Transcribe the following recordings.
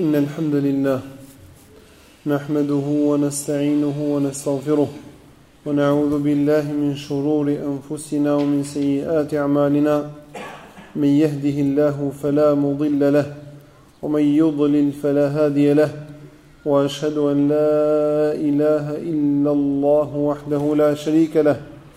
إن الحمد لله نحمده ونستعينه ونستغفره ونعوذ بالله من شرور أنفسنا ومن سيئات أعمالنا من يهده الله فلا مضل له ومن يضلل فلا هادي له وأشهد أن لا إله إلا الله وحده لا شريك له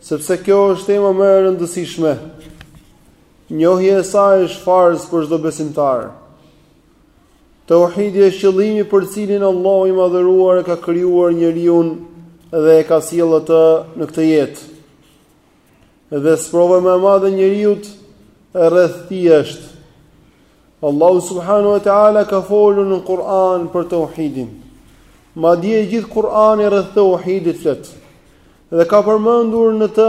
Sepse kjo është tema më e rëndësishme. Njohja e saj është farz për çdo besimtar. Tauhidi është qëllimi për cilin Allahu i madhëruar e ka krijuar njeriun dhe e ka sjellë atë në këtë jetë. Dhe sprova më e madhe e njeriut rreth tij është Allahu subhanahu wa taala ka folur në Kur'an për tauhidin. Madje i gjithë Kur'ani rreth tauhidit flet. Dhe ka përmendur në të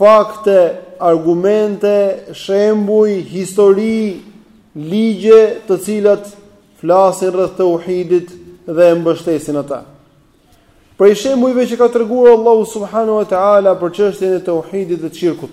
fakte, argumente, shembuj, histori, ligje, të cilat flasin rreth tauhidit dhe e mbështesin atë. Prej shembujve që ka treguar Allahu subhanahu wa taala për çështjen e tauhidit dhe shirkut.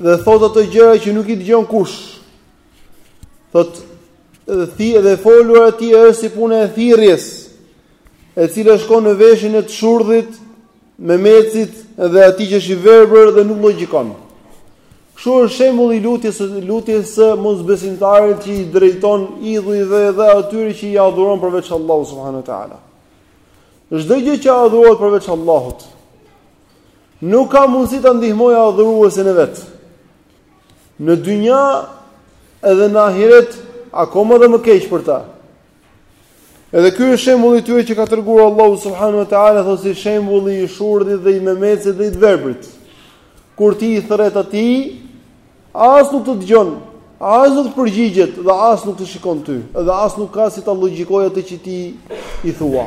Dhe thotë ato gjëra që nuk i dëgjon kush. Thotë edhe e folura e tij është si puna e thirrjes, e cila shkon në veshin e të shurdhit memecit dhe atij që është i verbër dhe nuk logjikon. Kështu është shembulli i lutje lutjes së mosbesimtarit që i drejton idhujve dhe atyre që i adhuron përveç Allahut subhanahu wa taala. Çdo gjë që adhurohet përveç Allahut, Nuk ka mundësi ta ndihmojë adhuruesin e vet. Në dynja edhe në ahiret akoma dhe më keq për ta. Edhe ky është shembulli i tyre që ka treguar Allahu subhanahu wa taala, thotë si shembulli i shurdhit dhe i memecit dhe i të verbrit. Kur ti i thërret atij, as nuk të dëgjon, as nuk të përgjigjet dhe as nuk të shikon ty, dhe as nuk ka si ta logjikojë atë që ti i thua.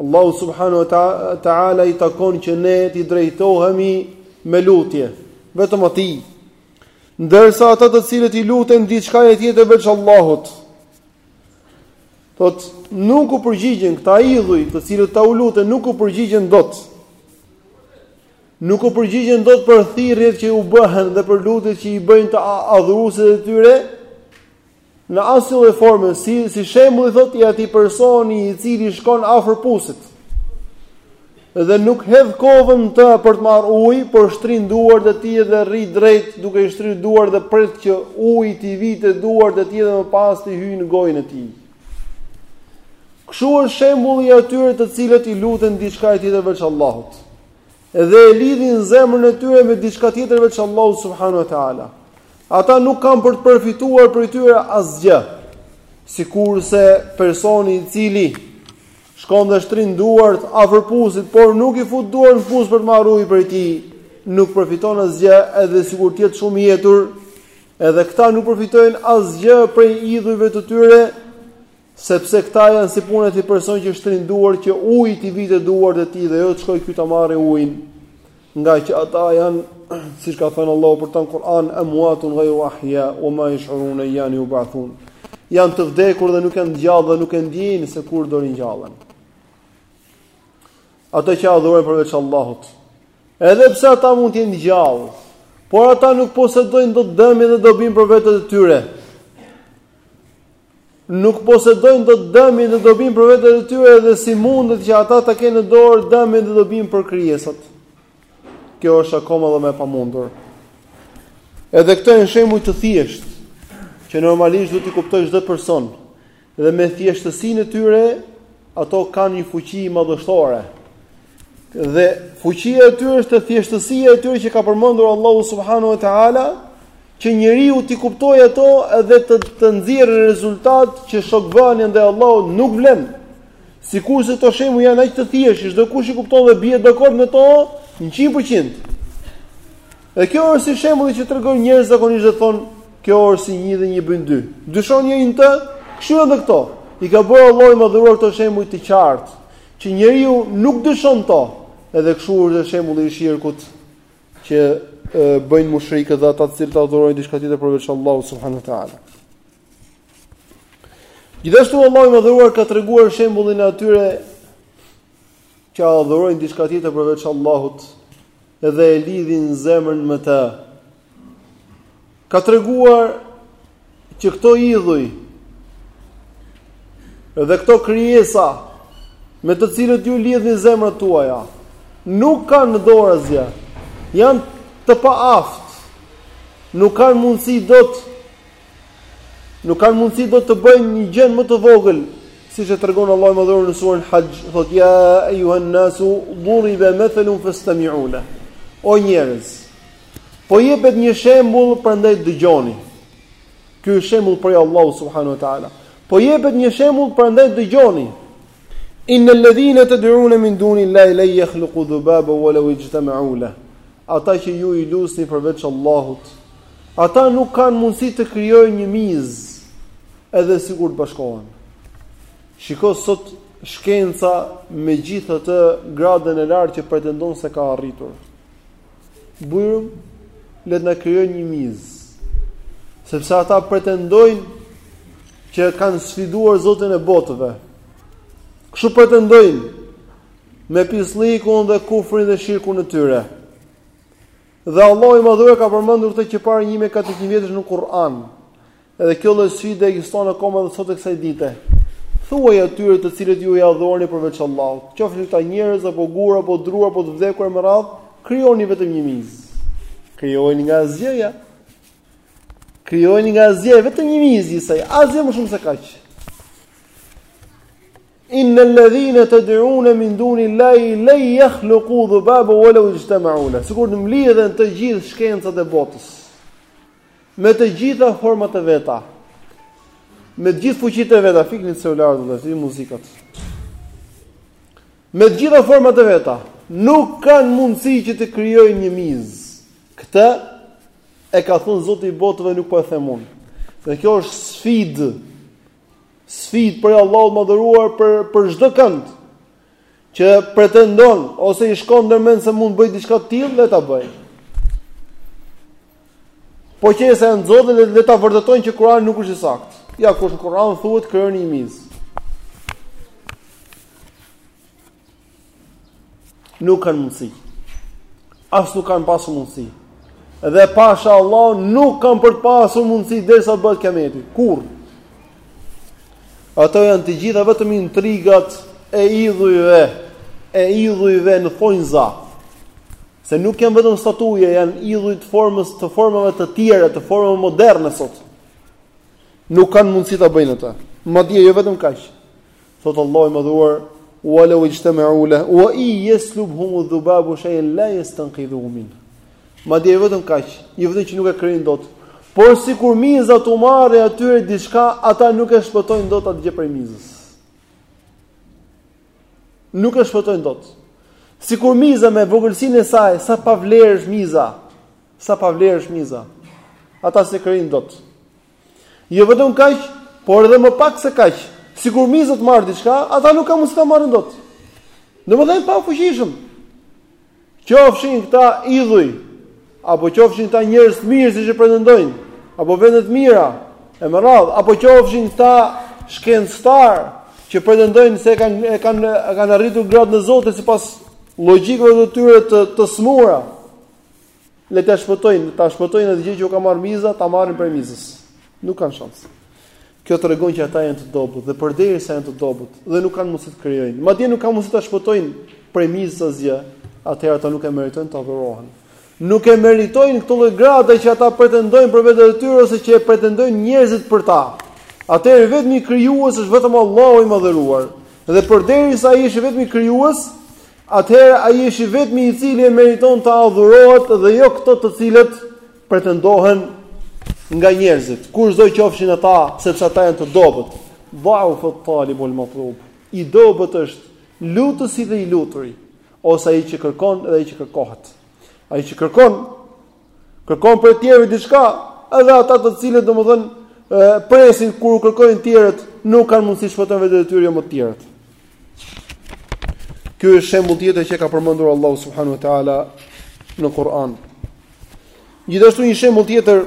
Allahu subhanahu wa taala i takon që ne t'i drejtohemi me lutje vetëm atij. Ndërsa ata të cilët i luten diçkaje tjetër veç Allahut, thotë nuk u përgjigjen këta idhuj, të cilët këta u luten nuk u përgjigjen dot. Nuk u përgjigjen dot për thirrjet që u bëhen dhe për lutjet që i bëjnë të adhuruesit e tyre. Në asnjë lloj forme, si si shembulli thotë i atij personi i cili shkon afër pusit dhe nuk hedh kovën të për të marrë ujë, por shtrin duart e tij dhe rri drejt duke i shtrirë duart dhe pret që uji të vijë te duart e tij dhe më pas t'i hyjë në gojën e tij. Kështu është shembulli i atyre të cilët i luten diçkaje tjetër veç Allahut. dhe e lidhin zemrën e tyre me diçka tjetër veç Allahut subhanahu wa taala. Ata nuk kanë për të përfituar prej tyre asgjë. Sikurse personi i cili shkon dhe shtrin duart afër pusit, por nuk i fut duart në pus për të marrë ujë prej tij, nuk përfiton asgjë, edhe sikur të jetë shumë i etur, edhe këta nuk përfitojnë asgjë prej idhujve të tyre. Sepse këta janë si puna e atij personi që është shtrënguar që uji t'i vijë te duart e tij dhe jo të shkojë ky ta marrë ujin. Nga që ata janë, siç ka thënë Allahu për ta në Kur'an, amwatun ghayru ahya wa ma yash'urun ayyan yub'athun. Janë të vdekur dhe nuk janë gjallë dhe nuk e ndjejnë se kur do ringjallen. Ata që adhurojnë përveç Allahut, edhe pse ata mund të jenë gjallë, por ata nuk posedojnë dot dëmin dhe dobinë për vetet e tyre. nuk posedojnë dot dëmin dhe dobinë për veten e tyre dhe si mundet që ata të kenë në dorë dëmin dhe dobinë për krijesat. Kjo është akoma edhe më e pamundur. Edhe këto janë shembuj të thjeshtë që normalisht duhet t'i kuptojë çdo person dhe me thjeshtësinë e tyre ato kanë një fuqi madhështore. Dhe fuqia e tyre është thjeshtësia e tyre që ka përmendur Allahu subhanahu wa taala që njeriu t'i kuptojë ato dhe të të nxjerrë rezultat që shokvënia ndaj Allahut nuk vlen. Sikurse këto shembuj janë aq të thjeshtë, çdo kush i kupton dhe bie dakord me to 100%. Dhe kjo është si shembulli që tregojnë njerëzit zakonisht dhe thonë, kjo është si një dhe një bën dy. Dyshon njeri në të, kështu edhe këto. I ka bërë Allahu i Madhëruar këto shembuj të qartë, që njeriu nuk dyshon në to. Edhe kështu është shembulli i shirkut, që bëjnë mushrikët dhe ata të cilët adhurojnë diçka tjetër përveç Allahut subhanahu wa taala. Gjithashtu Allahu i Madhëruar ka treguar shembullin e atyre që adhurojnë diçka tjetër përveç Allahut dhe e lidhin zemrën me të. ka treguar që këto idhuj dhe këto krijesa me të cilët ju lidhni zemrat tuaja nuk kanë në dorë asgjë. Janë të paaftë. Nuk kanë mundësi dot nuk kanë mundësi dot të bëjnë një gjënë më të vogël, siç e tregon Allahu i Madhëruar në surën Haxh, thotë ja ayuhan nasu duriba mathalun fastami'u la. O njerëz, Po jepet një shembull, prandaj dëgjoni. Ky është shembull prej Allahut subhanahu wa taala. Po jepet një shembull, prandaj dëgjoni. Inna alladhina tad'una min duni llahi lan yakhluqu dhubaba wa law ijtama'u la. Ata që ju i lusni përveç Allahut, ata nuk kanë mundësi të krijojnë një mizë edhe sikur të bashkohen. Shiko sot shkenca me gjithë atë gradën e lartë që pretendon se ka arritur. bujrum le të na krijojnë një mizë. Sepse ata pretendojnë që kanë sfiduar Zotin e botëve. Kështu pretendojnë me pisllikun dhe kufrin dhe shirkun e tyre. Dhe Allahu i Madhëruar ka përmendur këtë që para 1400 vjetësh në Kur'an. Edhe kjo lloj sfide ekziston akoma edhe sot e kësaj dite. Thuaj atyre të cilët ju i adhuroni përveç Allahut, qofshin këta njerëz apo gur apo dru apo të vdekur e me radhë, krijoni vetëm një mizë. Krijojeni nga asgjëja. Krijojeni nga asgjëja vetëm një mizë, i saj, asgjë më shumë se kaq. Inna alladhina tad'una min duni llahi lan yakhluqu dhubaban wa law ijtama'u lah. Sikur të mblidhen të gjithë shkencat e botës. Me të gjitha format e veta. Me të gjithë fuqitë e veta, fikni celularët dhe muzikat. Me të gjitha format e veta, nuk kanë mundësi që të krijojnë një mizë. Këtë e ka thënë Zoti i botëve nuk po e them unë. Dhe kjo është sfidë. Sfidë prej Allahut të madhëruar për për çdokënd. që pretendon ose i shkon ndërmend se mund të bëjë diçka të tillë, le ta bëjë. Po qe se janë të zotë, le ta vërtetojnë që Kurani nuk është i saktë. Ja, ku është, në Kuran thuhet krijoni një mizë. Nuk kanë mundësi. As nuk kanë pasë mundësi. Dhe pasha Allah nuk kanë për të pasë mundësi derisa të bëhet kiameti. Kurrë. Ato janë të gjitha vetëm intrigat e idhujve, e idhujve në thonjza. Se nuk janë vetëm statuje, janë idhuj të formës, të formave të tjera, të formave moderne sot. Nuk kanë mundësi ta bëjnë ata. Madje jo vetëm kaq. Thotë Allahu i madhëruar, "Wa law ijtama'u lah wa in yaslubhum adh-dhubabu shay'an la yastanqidhuhu minh." Madje jo vetëm kaq, jo vetëm që nuk e krijojnë dot. Por sikur miza t'u marrë atyre diçka, ata nuk e shpëtojnë dot atë gjë prej mizës. Nuk e shpëtojnë dot. Sikur miza me vogëlsinë e saj, sa pa vlerë është miza. Sa pa vlerë është miza. Ata s'e krijojnë dot. Jo vetëm kaq, por edhe më pak se kaq. Sikur miza t'u marrë diçka, ata nuk kanë mundësi ta marrin dot. Domethënë të pafuqishëm. Qofshin këta idhuj apo qofshin këta njerëz të mirë siç e pretendojnë, apo vende të mira, e me radhë, apo qofshin këta shkencëtarë që pretendojnë se kanë e kanë e kanë arritur gradën e Zotit sipas logjikave të tyre të të smura. Le ta shpëtojnë, ta shpëtojnë atë gjë që u ka marrë miza, ta marrin prej mizës. Nuk kanë shans. Kjo tregon që ata janë të dobët dhe përderisa janë të dobët dhe nuk kanë mundësi të krijojnë. Madje nuk kanë mundësi ta shpëtojnë prej mizës asgjë, atëherë ata nuk e meritojnë të adhurohen. Nuk e meritojnë këtë lloj grade që ata pretendojnë për vetet e tyre ose që e pretendojnë njerëzit për ta. Atëherë i vetmi krijues është vetëm Allahu i madhëruar. Dhe përderisa ai është i vetmi krijues, atëherë ai është i vetmi i cili e meriton të adhurohet dhe jo këto të cilët pretendohen nga njerëzit, kushdo qofshin ata, sepse ata janë të dobët, daufa talibu wal matlub, i dobët është lutësi dhe i luturi, ose ai që kërkon dhe ai që kërkohet. Ai që kërkon, Kërkon prej tjerëve diçka, edhe ata të cilët domethënë presin kur u kërkojnë të tjerët, nuk kanë mundësi të shpëtojnë veten e tyre jo më të tjerët. Ky është shembull tjetër që e ka përmendur Allahu subhanahu wa taala në Kur'an. Gjithashtu një shembull tjetër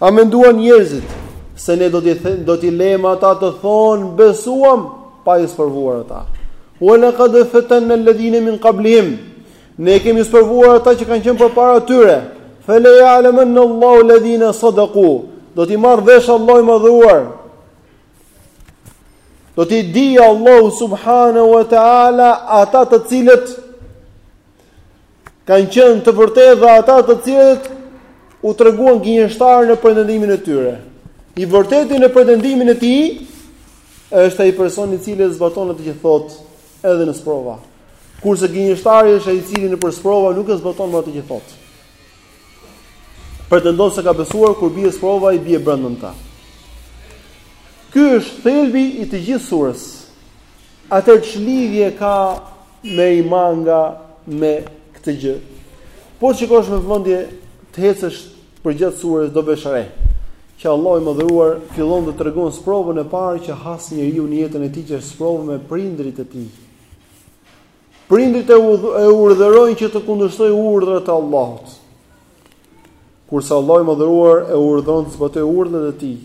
A menduan njerëzit se ne do t'i do t'i lejmë ata të thonë besuam pa i sprovuar ata? Wa laqad fatanna alladhina min qablihim. Ne kemi sprovuar ata që kanë qenë përpara tyre. Fa la ya'lamanna Allahu alladhina sadaqu. Do t'i marr vesh Allahu i madhëruar. Do t'i dijë Allahu subhanahu wa ta'ala ata të cilët Kanë qenë të vërtetë dhe ata të cilët u treguan gënjeshtarë në pretendimin e tyre. I vërteti në pretendimin e tij është ai person i cili zbaton atë që thotë edhe në sprova. Kurse gënjeshtari është ai i cili nëpër sprova nuk e zbaton atë që thotë. Pretendon se ka besuar kur bie sprova i bie brenda ta. Ky është thelbi i të gjithë surës. Atëherë ç'lidhje ka Merimanga me këtë gjë. Po të shikosh me vëmendje të ecësh përgjatë surës do vësh re. Që Allahu i madhëruar fillon dhe tregon sprovën e parë që has njeriu në jetën e tij që është sprova me prindërit e tij. Prindërit e, e urdhërojnë që të kundërshtojë urdhrat e Allahut. Kurse Allahu i madhëruar e urdhëron të zbatojë urdhrat e tij.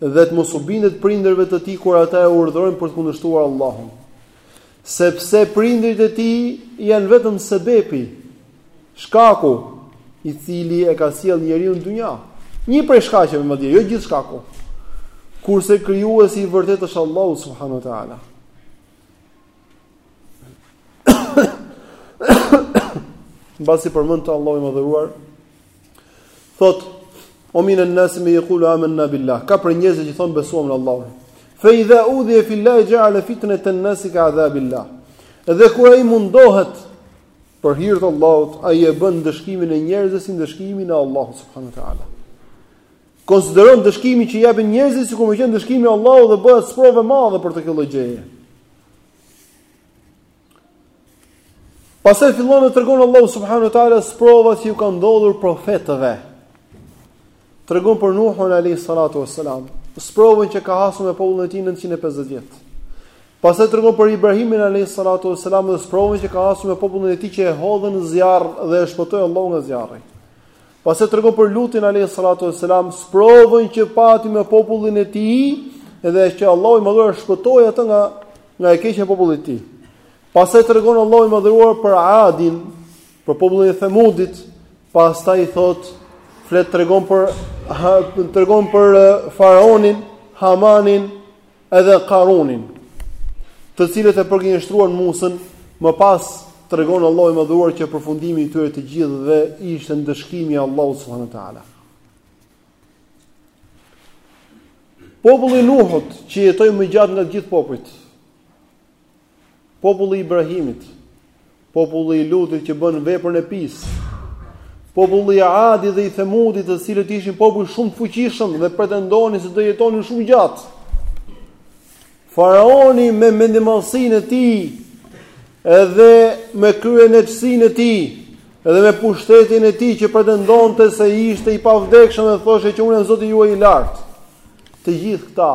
Dhe të mos u bindet prindërve të tij kur ata e urdhërojnë për të kundërshtuar Allahun. Sepse prindërit e tij janë vetëm sebepi, shkaku i cili e ka sjellë njeriun në dynja. Një prej shkaqeve madje, jo gjithë shkaku. Kurse krijuesi i vërtetë është Allahu subhanahu wa taala. Mbasi përmend këtë Allahu i madhëruar, Thotë, wa minan nasi man jakulu amanna billah, ka prej njerëzve që thonë besuam në Allah. Fa idha udhija fillahi xhaala fitnatan nasi ka adhabillah. Dhe kur ai mundohet për hir të Allahut, ai e bën ndëshkimin e njerëzve si ndëshkimin e Allahut, subhanahu wa ta'ala. Konsideron ndëshkimin që japin njerëzit sikur me qenë ndëshkimi i Allahut dhe bëhet sprovë e madhe për të kjo lloj gjëje. Pastaj fillon dhe tregon Allahu subhanahu wa taala sprova që iu ka ndodhur profetëve. Tregon për Nuhun alayhi salatu wassalam, sprovën që ka hasur me popullin e tij 950 vjet. Pastaj tregon për Ibrahimin alayhi salatu wassalam dhe sprovën që ka hasur me popullin e tij që e hodhën në zjarr dhe e shpëtoi Allahu nga zjarri. Pastaj tregon për Lutin alayhi salatu wasalam sprovën që pati me popullin e tij dhe që Allahu i madhëruar shpëtoi atë nga nga e keqja e popullit të tij. Pastaj tregon Allahu i madhëruar për Adin, për popullin e Themudit, pastaj thotë flet tregon për tregon për faraonin, Hamanin, Edhe Karunin, të cilët e përgënjeshtruan Musën, më pas tregon Allahu i Madhëruar që përfundimi i tyre të gjithëve ishte ndëshkimi i Allahut subhanahu wa taala. Populli i Nuhut, që jetoi më gjatë nga të gjithë popujt, Populli i Ibrahimit, populli i Lutit që bën veprën e pisë. Populli i Adit dhe i Themudit, të cilët ishin popuj shumë të fuqishëm dhe pretendonin se do jetonin shumë gjatë. Faraoni me mendjemadhësinë e tij edhe me kryeneçësinë e tij, edhe me pushtetin e tij që pretendonte se ishte i pavdekshëm dhe thoshte që unë jam Zoti juaj i lartë. Të gjithë këta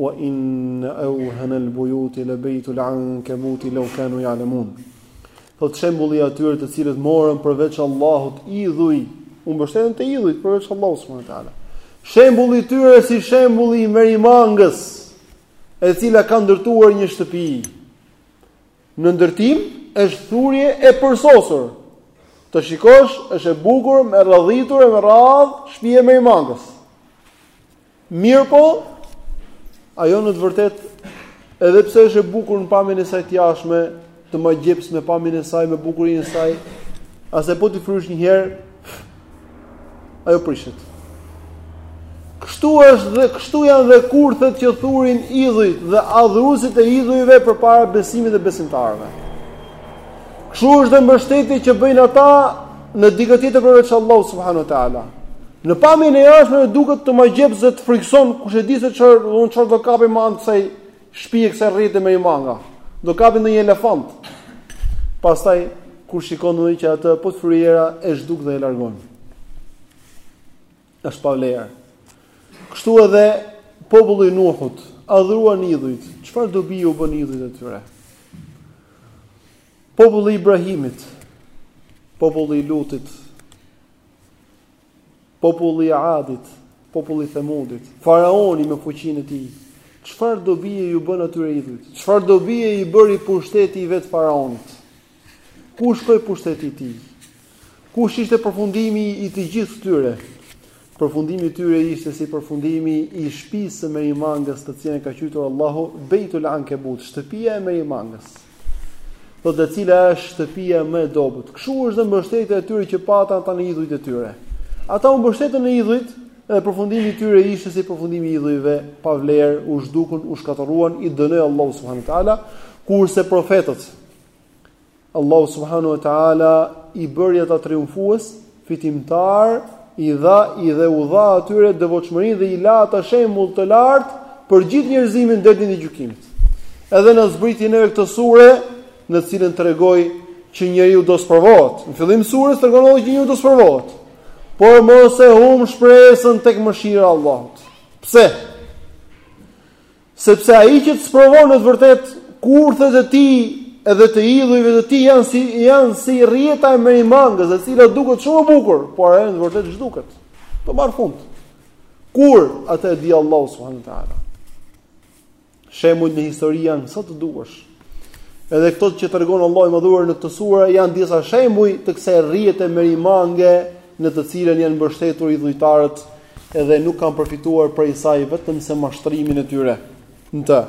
Wa inna awhana al-buyuti la baytu al-ankabuti law kanu ya'lamun. Thotë shembulli i atyre të cilët morën përveç Allahut idhuj, u mbështetën te idhujt përveç Allahut subhanahu wa taala. Shembulli i tyre si shembulli i merimangës, e cila ka ndërtuar një shtëpi. Në ndërtim është thurje e përsosur. Të shikosh, është e bukur, e radhitur e me radhë, shtëpi e merimangës. Mirëpo, ajo në të vërtetë, edhe pse është e bukur në pamjen e saj të jashtme, të magjeps me pamjen e saj, me bukurinë e saj, pastaj po t'i frysh një herë, ajo prishet. Kështu është dhe kështu janë dhe kurthet që thurin idhujt dhe adhuruesit e idhujve përpara besimit dhe besimtarëve. Kështu është dhe mbështetja që bëjnë ata në dikë tjetër përveç Allahut subhanahu wa taala. Në pamjen e jashtme duket të magjeps dhe të frikëson kushedi se çfarë do të çfarë do kapë me anë kësaj shtëpie kësaj rrjete merimange. Do kapë ndonjë elefant. Pastaj kur shikon që atë po fryu era e zhduk dhe e largon. Është pa vlerë. Kështu edhe populli i Nuhut adhuruan idhujt. Çfarë dobi u bën idhujt atyre? Populli i Ibrahimit, populli i Lutit, populli i Adit, populli i Themudit, faraoni me fuqinë e tij. Çfarë dobie iu bën atyre idhujt? Çfarë dobie i bëri pushteti i vet faraonit? Ku shkoi pushteti i tij? Kush ishte përfundimi i të gjithë tyre? Përfundimi i tyre ishte si përfundimi i shpisë së merimangës, të cilën e ka quajtur Allahu Beitul Ankebut, shtëpia e merimangës. e cila është shtëpia më e dobët. Kështu është dhe mbështetja e tyre që patën ata në idhujt e tyre. Ata u mbështetën në idhujt, dhe përfundimi i tyre ishte si përfundimi i idhujve, pa vlerë, u zhdukën, u shkatërruan, i dënoi Allahu subhanahu wa taala, kurse profetët Allahu subhanahu wa taala i bëri ata triumfues, fitimtar, i dha i dhe u dha atyre devotshmërinë dhe i la ata shembull të lartë për gjithë njerëzimin deri ditën e gjykimit. Edhe na zbriti neve këtë sure në të cilën tregoi që njeriu do sprovohet. Në fillim sures tregon Allahu që njeriu do sprovohet. Por mos e humb shpresën tek mëshira e Allahut. Pse? Sepse ai që të sprovon në të vërtetë kurthet e tij edhe të idhujve të tij janë si janë si rrjeta e merimangës, e cila duket shumë e bukur, por ajo në vërtetë zhduket. Do marrë fund. Kur atë e di Allahu subhanahu wa taala. Shembuj në histori janë sa të duash. Edhe këto që tregon Allahu i Madhëruar në këtë sure janë disa shembuj të kësaj rrjete merimange në të cilën janë mbështetur idhujtarët dhe nuk kanë përfituar prej saj vetëm se mashtrimin e tyre. Në të.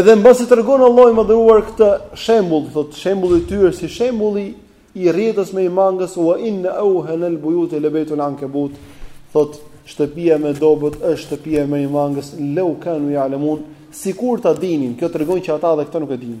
Edhe mbasi tregon Allahu i Madhëruar këtë shembull, thotë shembulli i tyre si shembulli i rrjetës merimangës wa in awhan al buyut la baytul ankabut, thotë shtëpia më e dobët është shtëpia e merimangës, leu kanu ya'lamun, sikur ta dinin, kjo tregon që ata edhe këtë nuk e dinin.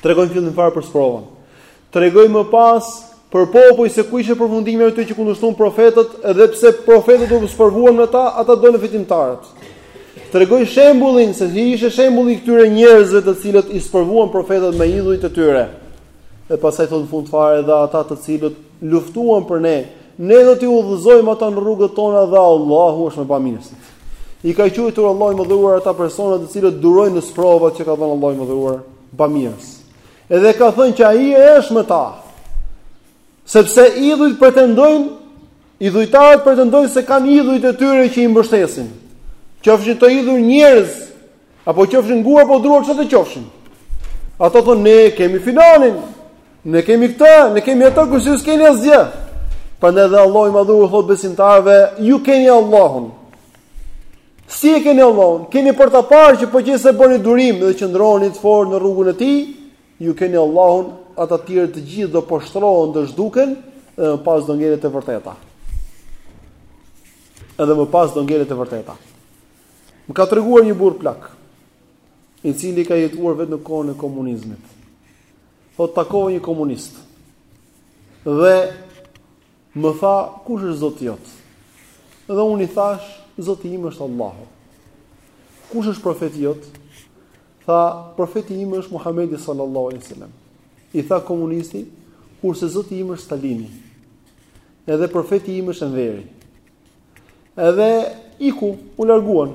Tregoi në fillim fare për sprovën. Tregoi më pas për popuj se ku ishte përfundimi i atyre që kundërshtuan profetët, edhe pse profetët u sprovuan me ta, ata dolën fitimtarët. Tregoi shembullin se si ishte shembulli i këtyre njerëzve të cilët i sprovuan profetët me idhujt e tyre. Dhe pastaj thotë në fund fare edhe ata të cilët luftuan për ne, ne do t'i udhëzojmë ata në rrugët tona dhe Allahu është me bamirësit. I ka quajtur Allahu i Madhëruar ata persona të cilët durojnë në sprovat që ka dhënë Allahu i Madhëruar, bamirës. Edhe ka thënë që ai është me ta. Sepse idhujt pretendojnë, idhujtarët pretendojnë se kanë idhujt e tyre që i mbështesin. Qofshin këta idhuj njerëz, Apo qofshin gur apo dru çfarë të qofshin. Ata thonë ne kemi filanin, ne kemi këtë, ne kemi atë, kurse ju s'keni asgjë. Prandaj dhe Allahu i madhëruar u thot besimtarëve, ju keni Allahun. Si e keni Allahun? Keni për ta parë që po qe se bëni durim dhe qëndroni të fortë në rrugën e tij, ju keni Allahun, ata të tjerë të gjithë do poshtrohen, do zhduken. Edhe më pas do ngelet e vërteta. Më ka treguar një burrë plak, i cili ka jetuar vetë në kohën e komunizmit. Thotë takova një komunist. Dhe më tha, kush është Zoti jot? Dhe unë i thash, Zoti im është Allahu. Kush është profeti jot? Tha, profeti im është Muhamedi sallallahu alaihi wasallam. I tha komunisti, kurse Zoti im është Stalini. Edhe profeti im është Enveri. Edhe iku, u larguan.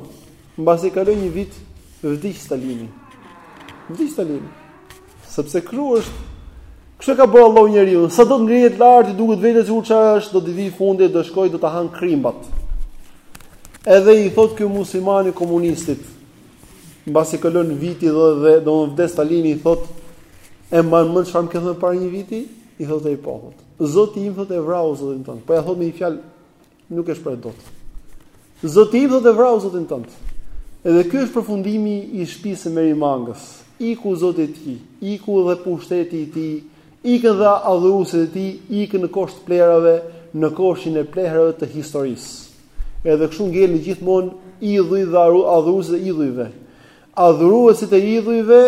Mbasi kaloi një vit, vdiq Stalini. Vdiq Stalini. Sepse kështu është, kështu e ka bërë Allahu njeriun, sa do të ngrihet lart i duket vetes u çfarë është, do t'i vijë fundi, do shkojë do ta han krimbat. Edhe i thot ky muslimani komunistit, mbasi kalon viti dhe vdes Stalini i thot, e mban mend çfarë më ke thënë para një viti? I thotë ai po. Thot. Zoti im thotë e vrau Zotin tënd. Po ia thotë me një fjalë nuk e shpreh dot. Zoti im thotë e vrau Zotin tënd. Edhe ky është përfundimi i shtëpisë së merimangës. Iku Zoti i tij, iku dhe pushteti i tij, ikën dhe adhuruesit e tij, ikën në kosh të plehrave, në koshin e plehrave të historisë. Edhe kështu ngelin gjithmonë idhuj dhe adhuruesit e idhujve. Adhuruesit e idhujve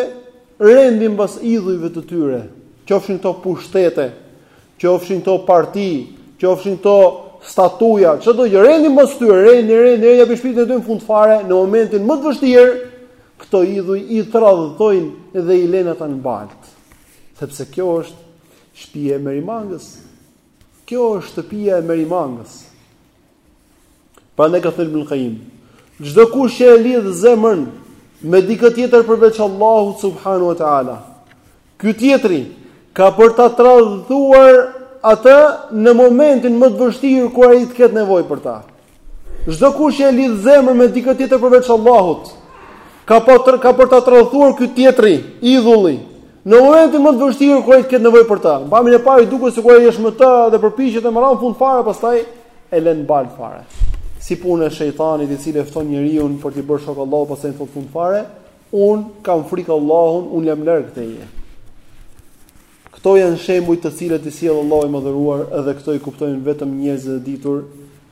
rendin mbas idhujve të tyre, qofshin këto pushtete, qofshin këto parti, qofshin këto statuja, çdo gjë rendin mbas tyre, rendin, rendin, rendin, japin shpirtin e tyre në fund fare në momentin më të vështirë, këto idhuj i tradhtojnë dhe i lënë ata në baltë. Sepse kjo është shtëpia e merimangës. Kjo është shtëpia e merimangës. Prandaj ka thënë Ibn Qayyim, çdo kush që e lidh zemrën me dikë tjetër përveç Allahut subhanahu wa taala, ky tjetri ka për ta tradhtuar atë në momentin më të vështirë kur ai të ketë nevojë për ta. Çdo kush që e lidh zemrën me dikë tjetër përveç Allahut, ka për ta tradhtuar ky tjetri, idhulli, Në momentin më të vështirë kur ai të ketë nevojë për të. Vamin e parë i duket sikur ai është me të dhe përpiqet e merr, në fund fare, pastaj e lën në baltë fare. Si puna e shejtanit i cili e fton njeriun për t'i bërë shok Allahut pastaj i thot në fund fare, un kam frikë Allahun, un jam larg teje. Këto janë shembuj të cilat i sjell Allahu i madhëruar dhe këto i kuptojnë vetëm njerëzit e ditur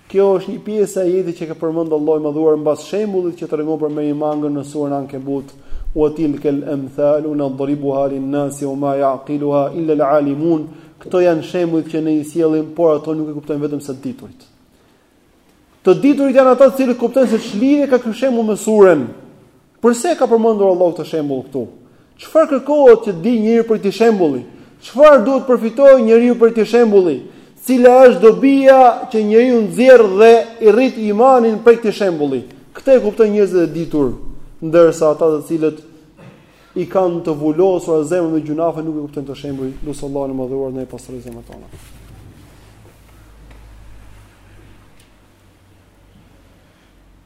Kjo është një pjesë e ajetit që ka përmend Allahu i Madhuar mbas shembullit që tregon për merimangën në surën Ankebut, "Wa tilka al-amthalu nadribuha lin-nasi wa ma ya'qiluha illa al-'alimun", Këto janë shembujt që ne i sjellim, por ato nuk i kuptojnë vetëm se të diturit. Të diturit janë ata të cilët kuptojnë se ç'lidhje ka ky shembull me surën. Përse ka përmendur Allahu këtë shembull këtu? Çfarë kërkohet që të dijë njeriu prej këtij shembulli? Çfarë duhet të përfitojë njeriu prej këtij shembulli? Cila është dobia që njeriu nxjerr dhe i rrit imanin prej këtij shembulli? Këtë e kuptojnë njerëzit e ditur, ndërsa ata të cilët i kanë të vulosura zemrat me gjynahe nuk i kuptojnë këta shembuj, lus Allahun e Madhëruar t'na pastrojë zemrat tona.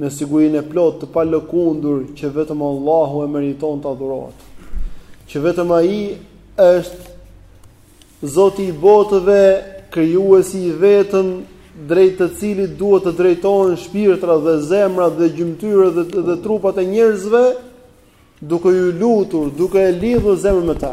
Në sigurinë e plotë të palëkundur që vetëm Allahu e meriton të adhurohet. Që vetëm Ai është Zoti i botëve, krijuesi i vetëm drejt të cilit duhet të drejtohen shpirtrat dhe zemrat dhe gjymtyrët dhe, dhe trupat e njerëzve, duke iu lutur, duke e lidhur zemrën me të.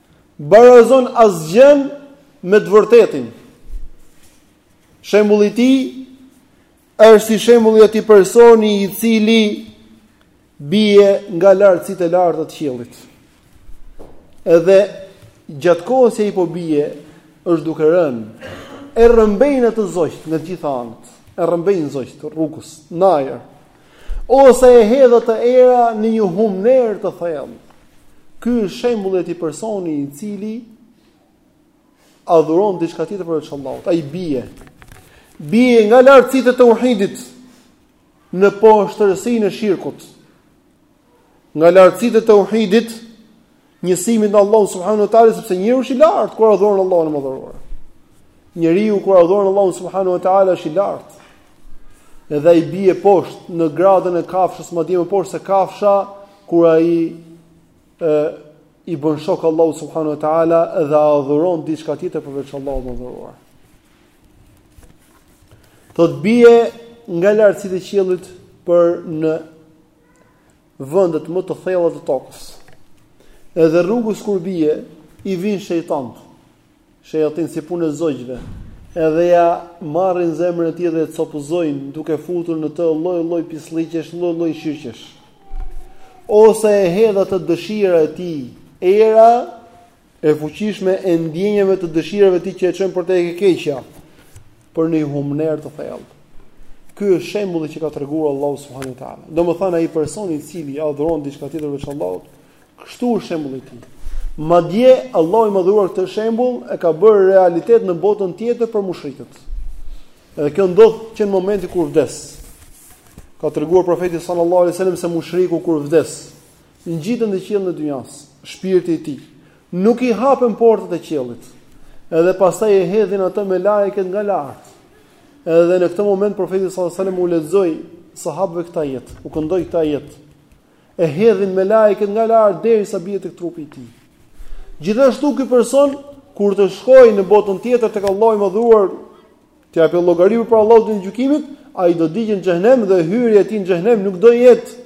barazon asgjë me të vërtetën. Shembulli i tij është si shembulli i atij personi i cili bie nga lartësitë e larta të qiellit. Edhe gjatë kohës që ai po bie, është duke rënë. E rrëmbejnë atë zogjtë nga të gjitha anët. E rrëmbejnë zogjtë rrugës, në ajër. ose e hedh atë era në një humnerë të thellë. Ky është shembulli i atij personi i cili adhuron diçka tjetër përveç Allahut. Ai bie. Bie nga lartësitë e tauhidit në poshtërsinë e shirkut. Nga lartësitë e tauhidit, njësimit të Allahut subhanahu wa taala, sepse njeriu është i lartë kur adhuron Allahun e Madhëruar. Njeriu kur adhuron Allahun subhanahu wa taala është i lartë. Edhe ai bie poshtë në gradën e kafshës, madje më poshtë se kafsha, kur ai ë i bën shok Allahut subhanahu wa taala dhe adhuron diçka tjetër përveç Allahut të Madhëruar. Të bie nga lartësitë e qiellit për në vendet më të thella të tokës. Edhe rrugës kur bie, i vijnë shejtanët. Shejatin si punë e zogjve, edhe ia marrin zemrën e tij dhe e copëzojnë duke futur në të lloj-lloj pisllëqesh, lloj-lloj shirqesh. Ose e hedh atë dëshira e tij, era e fuqishme e ndjenjave të dëshirave të tij që e çojnë për te e keqja, në një humnerë të thellë. Ky është shembulli që ka treguar Allahu subhanahu wa taala. Domethënë ai person i cili adhuron diçka tjetër veç Allahut, kështu është shembulli i tij. Madje Allahu i madhëruar këtë shembull e ka bërë realitet në botën tjetër për mushrikët. Edhe kjo ndodh që në momentin kur vdes. Ka treguar profeti sallallahu alaihi wasallam se mushriku kur vdes, Ngjiten te qielli i dynjasë, shpirti i tij. Nuk i hapen portat e qiellit. Edhe pastaj e hedhin atë melaiket nga lart. Edhe në këtë moment profeti sallallahu alajhi wasallam u lexoi sahabëve këtë ajet, u këndoi këtë ajet. E hedhin melaiket nga lart derisa bie tek trupi i tij. Gjithashtu ky person kur të shkojë në botën tjetër tek Allahu i Madhëruar, të japë llogari para Allahut ditën e gjykimit, ai do digjet në xhenem dhe hyrja e tij në xhenem nuk do jetë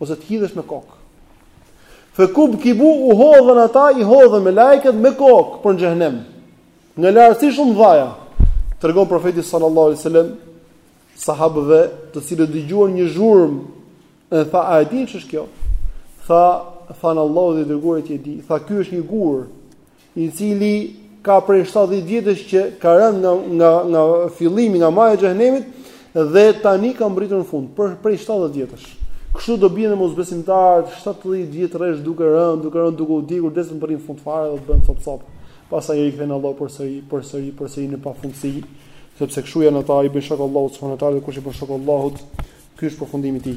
ose të hidhesh me kokë. Fe kubkibu u hodhën ata, i hodhën melaiket me kokë për në xhenem. Nga lartësi shumë të mëdhaja, tregon profeti sallallahu alai sallam, sahabëve të cilët dëgjuan një zhurmë e tha a e dini ç'është kjo? Tha than Allahu dhe i dërguari i tij e di. Tha ky është një gur i cili ka prej shtatëdhjetë vjetësh që ka rënë nga nga nga fillimi nga maja e xhenemit dhe tani ka mbërritur në fund për prej shtatëdhjetë vjetësh. Kështu do bien mosbesimtarët 70 vjet rresht duke rënë, duke rënë duke u djegur derisa mbërrijnë në fund fare dhe të bëhen copë copë. Pastaj i rikthen Allah përsëri, përsëri, përsëri në pafundësi, sepse kshu janë ata i bëjnë shok Allahut subhanahu wa taala, kush i bën shok Allahut, ky është përfundimi i tij.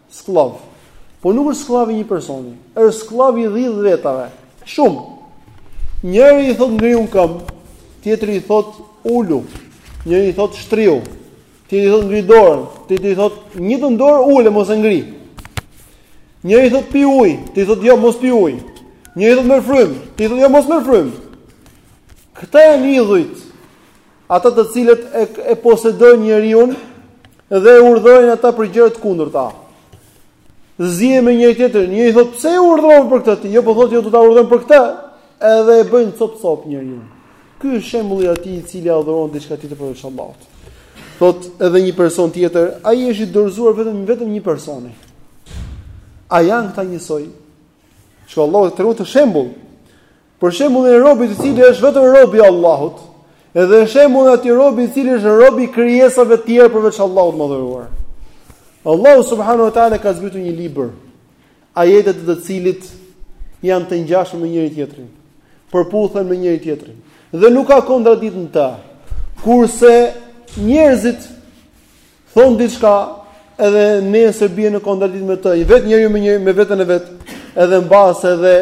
Skllav. Po nuk është skllav i një personi, është skllav i dhjetë vetave. Shumë. Njëri i thot ngriu në këmbë, tjetri i thot ulu, njëri i thot shtriu, tjetri i thot ngri dorën, tjetri i thot atë dorë ule mos e ngri. Njëri i thot pi ujë, tjetri thot jo mos pi ujë. Njëri i thot merr frymë, tjetri thot jo mos merr frymë. Këta janë idhujt Ata të cilët e, e posedojnë njeriun dhe e urdhërojnë ata për gjëra të kundërta. Zihen me njëri tjetrin, njëri thot pse e urdhëron për këtë ti? Jo po thotë jo do ta urdhëroj për këtë, edhe e bëjnë copë copë njeriun. Ky është shembulli i atij i cili adhuron diçka tjetër përveç Allahut. Thot edhe një person tjetër, ai është i dorëzuar vetëm vetëm një personi. A janë këta njësoj? Që Allahu e tregon këtë shembull, Për shembullin e robit i cili është vetëm rob i Allahut, edhe shembullin e atij robi i cili është rob i krijesave të tjera përveç Allahut të madhëruar. Allahu subhanahu wa taala ka zbritur një libër, ajetet e të cilit janë të ngjashme me njëri tjetrin, përputhen me njëri tjetrin dhe nuk ka kontradiktë në të. Kurse njerëzit Thonë diçka edhe nesër bie në kontradiktë me të. Vetë njeriu me një me veten e vet, edhe mbase edhe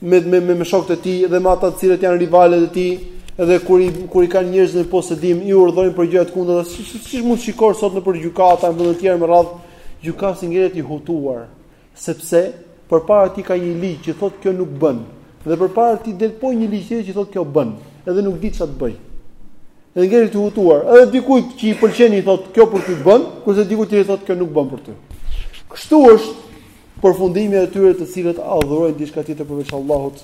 me me me, me shokët e tij dhe me ata të cilët janë rivalët e tij, edhe kur i kur i kanë njerëzit në posedim, i urdhërojnë për gjëra të kundërta, siç si, si, si mund të shikosh sot nëpër gjykata në vende të tjera me radhë, gjykatësi ngelet i hutuar. Sepse, përpara tij ka një ligj që thotë kjo nuk bën, dhe përpara tij del po një ligj tjetër që thotë kjo bën, edhe nuk di çfarë të bëjë. Edhe ngelet i hutuar, edhe dikujt që i pëlqen i thotë kjo për ty bën, kurse dikujt tjetër thotë kjo nuk bën për ty. Kështu është përfundimi i atyre të cilët adhurojnë diçka tjetër përveç Allahut.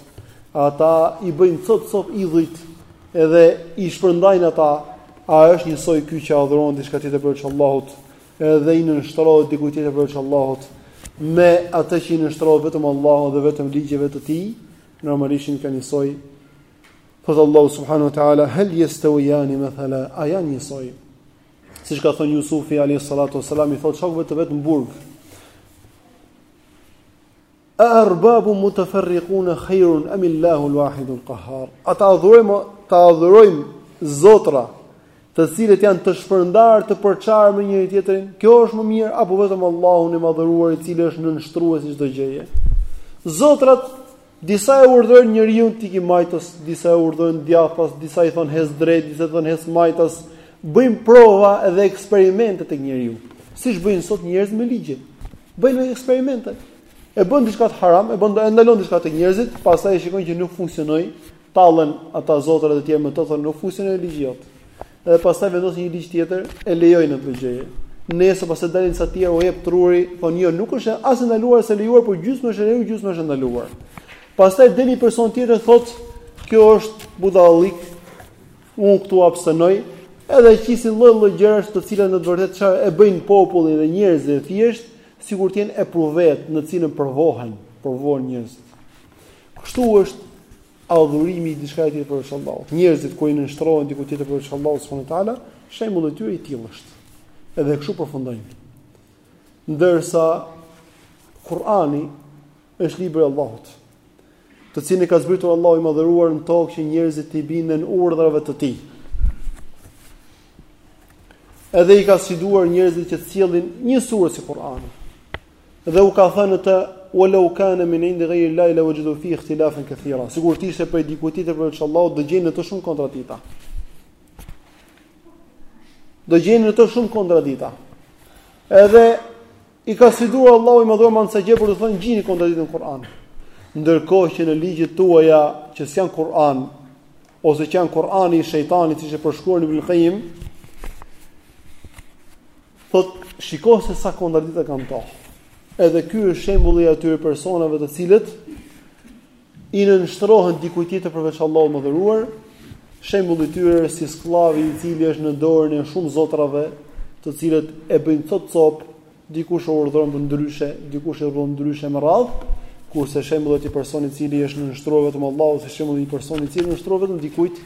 Ata i bëjnë copë copë idhujt edhe i shpërndajnë ata, a është njësoj ky që adhuron diçka tjetër përveç Allahut? edhe i nënshtrohet dikujt tjetër përveç Allahut, me atë që i nënshtrohet vetëm Allahut dhe vetëm ligjeve të Tij, normalisht nuk janë njësoj. Thotë Allahu subhanahu wa taala, "Hal yastawiyani mathala?" A janë njësoj? Siç ka thënë Jusufi alayhi salatu wasalam, i thotë shokëve të vet në burg. A arbabun mutafarriquna khairun am Allahu al-wahid al-qahhar? A të adhurojmë, të adhurojmë zotra, të cilët janë të shpërndarë të përçarë me njëri tjetrin, kjo është më mirë apo vetëm Allahun e madhëruar i cili është nënshtrues i çdo gjëje. Zotrat disa e urdhërojnë njeriun të ikë majtas, disa e urdhërojnë djathtas, disa i thonë hec drejt, disa i thonë hec majtas, bëjnë prova dhe eksperimente tek njeriu. Siç bëjnë sot njerëz me ligje. Bëjnë eksperimente. e bën diçka të haram, e bën e ndalon diçka tek njerëzit, pastaj e shikon që nuk funksionoi, tallen ata zotërat e tjerë me të thonë nuk funksionon ligji jot. Edhe pastaj vendos një ligj tjetër e lejojnë atë gjë. Nëse pastaj dalin ca të tjerë u jep truri, thonë jo, nuk është as e ndaluar as e lejuar, por gjysmë është e lejuar, gjysmë është e ndaluar. Pastaj del një person tjetër thotë kjo është budallik. Unë këtu abstenoj, edhe qisin lloj-lloj gjërash të cilat në të vërtetë çfarë e bëjnë popullin dhe njerëzit e thjeshtë, sikur të jenë epruvetë në të cilën provohen, provohen njerëzit. Kështu është adhurimi i diçkaje tjetër përveç Allahut. Njerëzit kur i nënshtrohen dikujt tjetër përveç Allahut subhanahu wa taala, shembulli i tyre i tillë është. Edhe kështu përfundojnë. Ndërsa Kur'ani Është libri i Allahut, të cilin e ka zbritur Allahu i Madhëruar në tokë që njerëzit t'i binden urdhrave të tij. Edhe i ka sfiduar njerëzit që të sjellin një sure si Kur'ani. Dhe u ka thënë të "Walau kana min indi ghayri llahi la wajadu fihi ikhtilafan kathira." Sikur të ishte prej dikujt tjetër përveç Allahut, do gjenin në të shumë kontradita. Do gjenin në të shumë kontradita. Edhe I ka sfiduar Allahu i Madhëruar madje duke u thënë gjeni kontradiktë në Kur'an. Ndërkohë që në ligjet tuaja që s'janë Kur'an ose që janë Kur'ani i shejtanit, siç e përshkruan Ibn Qayyim, thot shikoj se sa kontradikta kanë ato. Edhe ky është shembulli i atyre personave të cilët i nënshtrohen dikujt tjetër përveç Allahut të Madhëruar, shembulli i tyre është si skllavi i cili është në dorën e shumë zotrave, të cilët e bëjnë cop cop, dikush e urdhëron ndryshe, dikush e urdhëron ndryshe me radhë, kurse shembulli i atij personi i cili është nënshtruar vetëm Allahut, si shembulli i një personi i cili nënshtruar vetëm dikujt,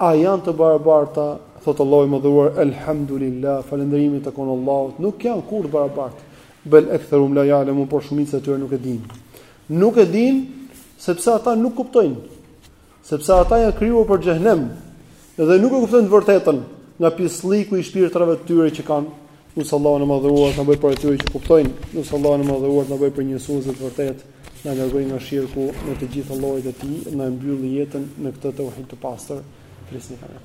a janë të barabarta, thotë Allahu i Madhëruar, elhamdulillah, falënderimi i takon Allahut, nuk janë kurrë të barabartë. Bel aktharum la ya'lamun, por shumica e tyre nuk e dinë. Nuk e dinë, sepse ata nuk kuptojnë. Sepse ata janë krijuar për xhehenem dhe nuk e kuptojnë të vërtetën nga pislliku i shpirtrave të tyre që kanë. Lusim Allahun e Madhëruar të na bëjë prej atyre që kuptojnë, lusim Allahun e Madhëruar të na bëjë prej njësuesve të vërtetë, na largojë nga shirku në të gjitha llojet e tij, e na e mbyllë jetën në këtë teuhid të pastër, flisë një kamerë.